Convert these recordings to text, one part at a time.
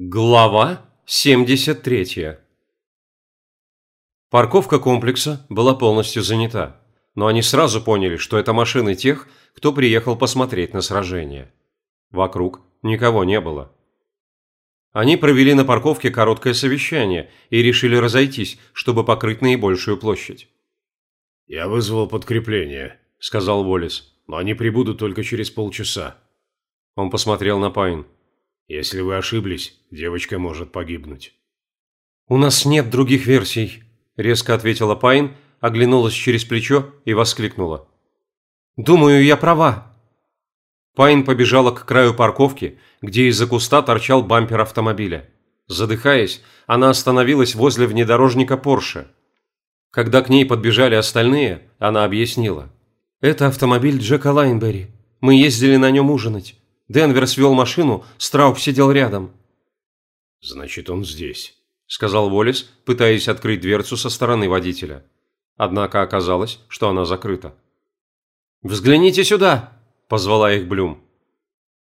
Глава 73 Парковка комплекса была полностью занята, но они сразу поняли, что это машины тех, кто приехал посмотреть на сражение. Вокруг никого не было. Они провели на парковке короткое совещание и решили разойтись, чтобы покрыть наибольшую площадь. «Я вызвал подкрепление», – сказал Уоллес, – «но они прибудут только через полчаса». Он посмотрел на Пайн. Если вы ошиблись, девочка может погибнуть. «У нас нет других версий», – резко ответила Пайн, оглянулась через плечо и воскликнула. «Думаю, я права». Пайн побежала к краю парковки, где из-за куста торчал бампер автомобиля. Задыхаясь, она остановилась возле внедорожника Порше. Когда к ней подбежали остальные, она объяснила. «Это автомобиль Джека Лайнберри. Мы ездили на нем ужинать. Денвер вел машину, Страуб сидел рядом. «Значит, он здесь», – сказал Уоллес, пытаясь открыть дверцу со стороны водителя. Однако оказалось, что она закрыта. «Взгляните сюда!» – позвала их Блюм.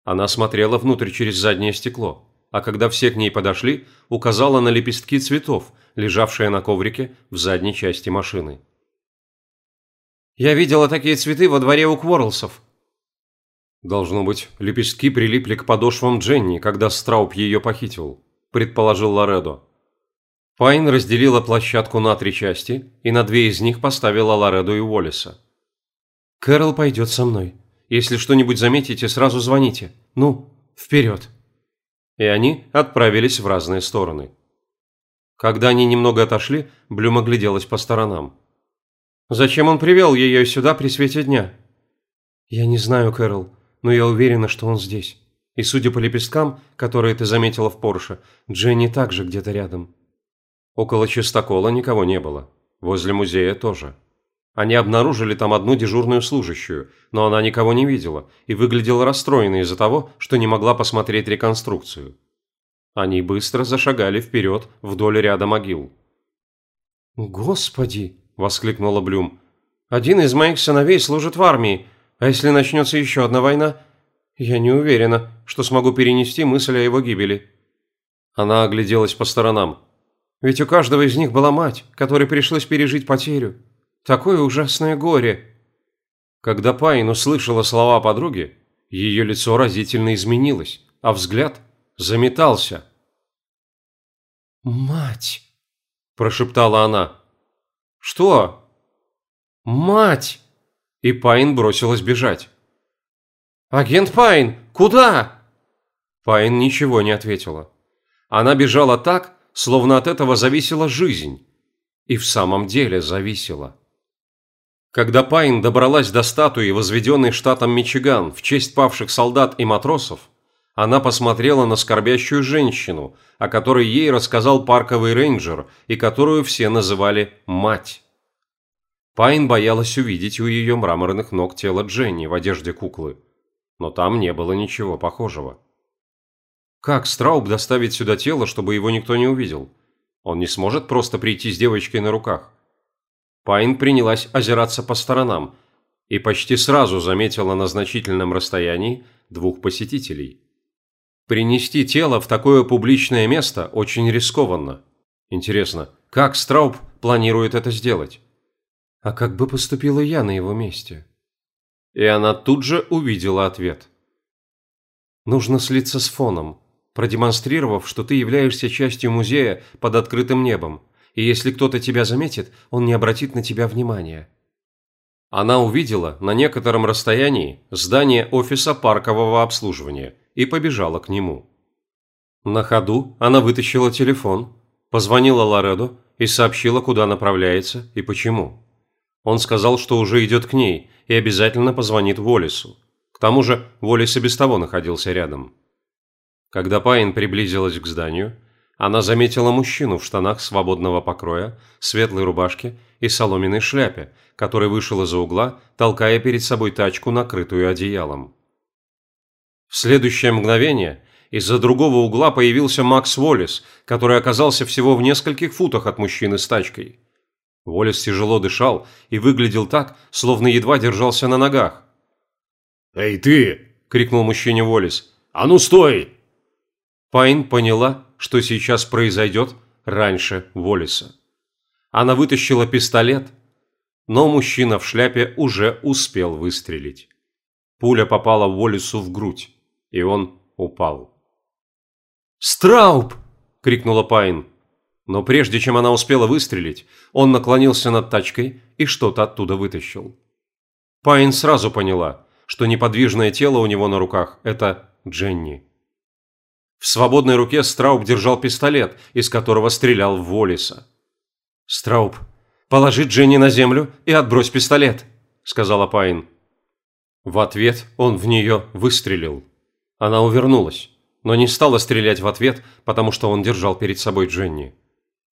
Она смотрела внутрь через заднее стекло, а когда все к ней подошли, указала на лепестки цветов, лежавшие на коврике в задней части машины. «Я видела такие цветы во дворе у Кворлсов», Должно быть, лепестки прилипли к подошвам Дженни, когда Страуб ее похитил, предположил Лоредо. Пайн разделила площадку на три части и на две из них поставила Лоредо и Уоллеса. «Кэрол пойдет со мной. Если что-нибудь заметите, сразу звоните. Ну, вперед!» И они отправились в разные стороны. Когда они немного отошли, Блюм огляделась по сторонам. «Зачем он привел ее сюда при свете дня?» «Я не знаю, Кэрол но я уверена, что он здесь. И судя по лепесткам, которые ты заметила в Порше, Дженни также где-то рядом. Около чистокола никого не было. Возле музея тоже. Они обнаружили там одну дежурную служащую, но она никого не видела и выглядела расстроенной из-за того, что не могла посмотреть реконструкцию. Они быстро зашагали вперед вдоль ряда могил. «Господи!» – воскликнула Блюм. «Один из моих сыновей служит в армии, а если начнется еще одна война? Я не уверена, что смогу перенести мысль о его гибели». Она огляделась по сторонам. «Ведь у каждого из них была мать, которой пришлось пережить потерю. Такое ужасное горе». Когда Пайн услышала слова подруги, ее лицо разительно изменилось, а взгляд заметался. «Мать!» – прошептала она. «Что?» «Мать!» И Пайн бросилась бежать. «Агент Пайн, куда?» Пайн ничего не ответила. Она бежала так, словно от этого зависела жизнь. И в самом деле зависела. Когда Пайн добралась до статуи, возведенной штатом Мичиган в честь павших солдат и матросов, она посмотрела на скорбящую женщину, о которой ей рассказал парковый рейнджер и которую все называли «мать». Пайн боялась увидеть у ее мраморных ног тело Дженни в одежде куклы. Но там не было ничего похожего. Как Страуб доставить сюда тело, чтобы его никто не увидел? Он не сможет просто прийти с девочкой на руках. Пайн принялась озираться по сторонам и почти сразу заметила на значительном расстоянии двух посетителей. Принести тело в такое публичное место очень рискованно. Интересно, как Страуб планирует это сделать? А как бы поступила я на его месте? И она тут же увидела ответ. Нужно слиться с фоном, продемонстрировав, что ты являешься частью музея под открытым небом, и если кто-то тебя заметит, он не обратит на тебя внимания. Она увидела на некотором расстоянии здание офиса паркового обслуживания и побежала к нему. На ходу она вытащила телефон, позвонила Лоредо и сообщила, куда направляется и почему. Он сказал, что уже идет к ней и обязательно позвонит Волесу. К тому же Волес и без того находился рядом. Когда Пайн приблизилась к зданию, она заметила мужчину в штанах свободного покроя, светлой рубашке и соломенной шляпе, который вышел из-за угла, толкая перед собой тачку, накрытую одеялом. В следующее мгновение из-за другого угла появился Макс Уоллес, который оказался всего в нескольких футах от мужчины с тачкой. Уоллес тяжело дышал и выглядел так, словно едва держался на ногах. «Эй, ты!» – крикнул мужчине Уоллес. «А ну, стой!» Пайн поняла, что сейчас произойдет раньше Волиса. Она вытащила пистолет, но мужчина в шляпе уже успел выстрелить. Пуля попала Волису в грудь, и он упал. «Страуб!» – крикнула Пайн. Но прежде чем она успела выстрелить, он наклонился над тачкой и что-то оттуда вытащил. Пайн сразу поняла, что неподвижное тело у него на руках – это Дженни. В свободной руке Страуб держал пистолет, из которого стрелял в Уоллеса. «Страуб, положи Дженни на землю и отбрось пистолет», – сказала Пайн. В ответ он в нее выстрелил. Она увернулась, но не стала стрелять в ответ, потому что он держал перед собой Дженни.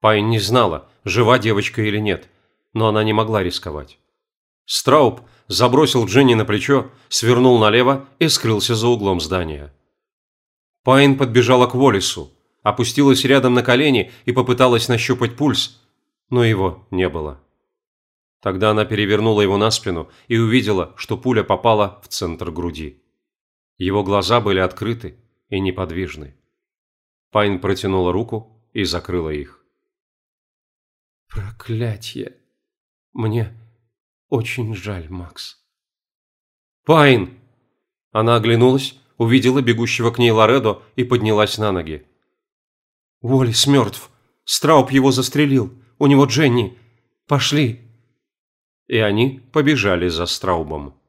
Пайн не знала, жива девочка или нет, но она не могла рисковать. Страуб забросил Дженни на плечо, свернул налево и скрылся за углом здания. Пайн подбежала к Волису, опустилась рядом на колени и попыталась нащупать пульс, но его не было. Тогда она перевернула его на спину и увидела, что пуля попала в центр груди. Его глаза были открыты и неподвижны. Пайн протянула руку и закрыла их. «Проклятье! Мне очень жаль, Макс». «Пайн!» Она оглянулась, увидела бегущего к ней Лоредо и поднялась на ноги. «Уоллес мертв. Страуб его застрелил. У него Дженни. Пошли!» И они побежали за Страубом.